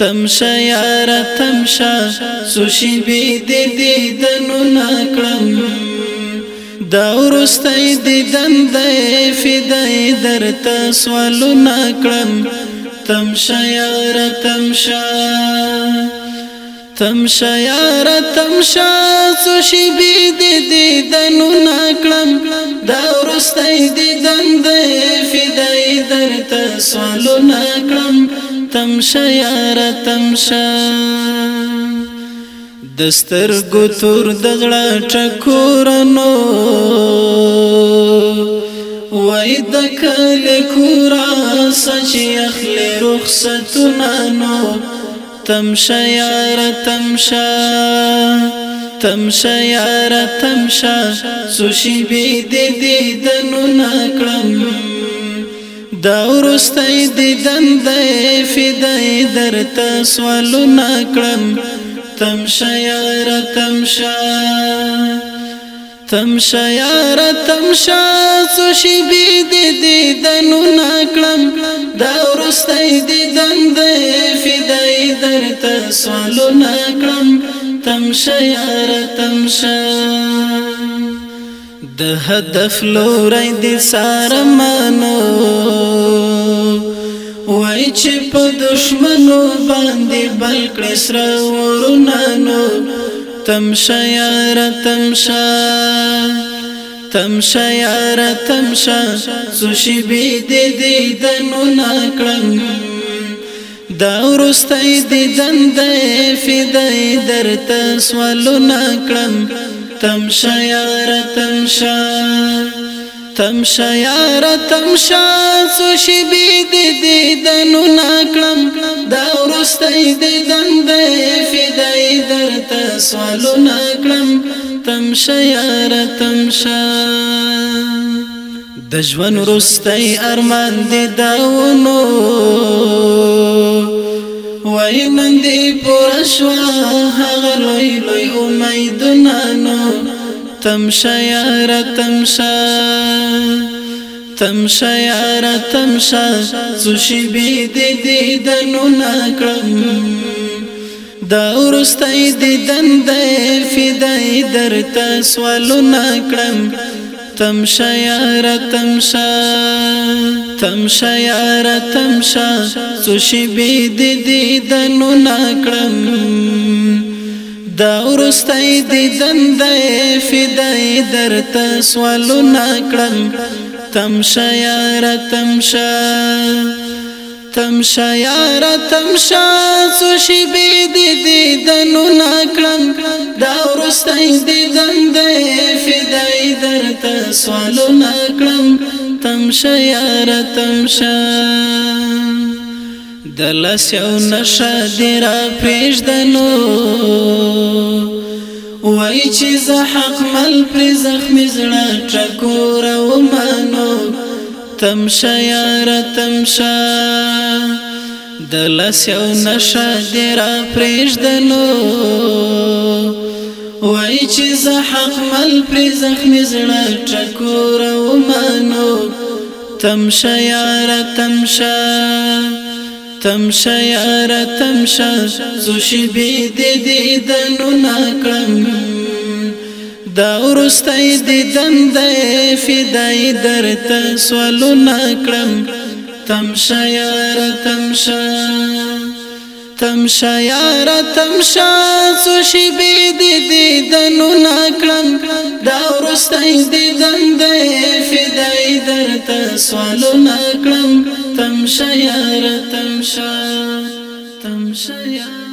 تمشا یارا تمشا سوشی بی دی دیدنو ناکرم دا ورستای دیدن دی فدای در تسوالو ناکرم تمشا یارا تمشا تمشا یارا تمشا سوشی بی دی دیدنو ناکرم دا ورستای دیدن دی فدای در تسوالو ناکرم تمشه یار تمشه دستر ګتور د زړه ټکورنو وای د کله کورا سچ اخلي رخصتونه نو تمشا یار تمشا تمشا یار تمشا سوشي بي دي دي دنو نکړم دا ورستای دیدن دای فدای در تسوالو نکړم تمشا یار تمشا تمشا یار تمشا سوشي بي دیدن نکړم دا ورستای دیدن دای فدای در تسوالو نکړم تمشا یار تمشا د هدف لوري دي سره منو وای چې په دشمنو باندې بلکړ سره ورونانو تمشا یار تمشا تمشا یار تمشا سوشي بي دي دي دنو ناکړم دا ورستې دي دندې فدای درته سوالو ناکړم تمشا یار تمشا تمشا یار تمشا سو شی بی دی دیدنو ناکلم دا ورستای دیدن دی فدای درت سوالو ناکلم تمشا یار تمشا د ژوند رستای ارمان دی داونو وای نن دې پور شو هغه لوی لوی امیدونه نو تمشا یار تمشا تمشا یار تمشا سوشي به دې دې دنو نکړم دا ورستای دې دند فدای درته سوالو نکړم تمشا یار تمشا تمشا یارا تمشا سوشی بی دی دی دنو ناکڑم دا ورستای دی دندای فدای در تسوالو ناکڑم تمشا یارا تمشا تمشا یارا تمشا سوشی بی دی دی دنو ناکڑم دا ورستای دی دندای فدای در تسوالو ناکڑم تم شیا رتم شا دلس یو نشه دی را پریږدنو وای چې زه حق مل پر زخم زړه ټکور او مانو تمشا یار تمشا دلس یو نشه دی را پریږدنو وای چې زه حق مل پر زخم زړه ټکور او مانو تمشا یارا تمشا تمشا یارا تمشا زوشی بی دی دی دنو ناکرم دا ورستای دی دن دی فدای در تسولو ناکرم تمشا یارا تمشا تمشا یارا تمشا زوشی بی دی دی دنو ناکرم دا ورستای دی دن تا سوالو نکړم تم شیا تم شیا تم شیا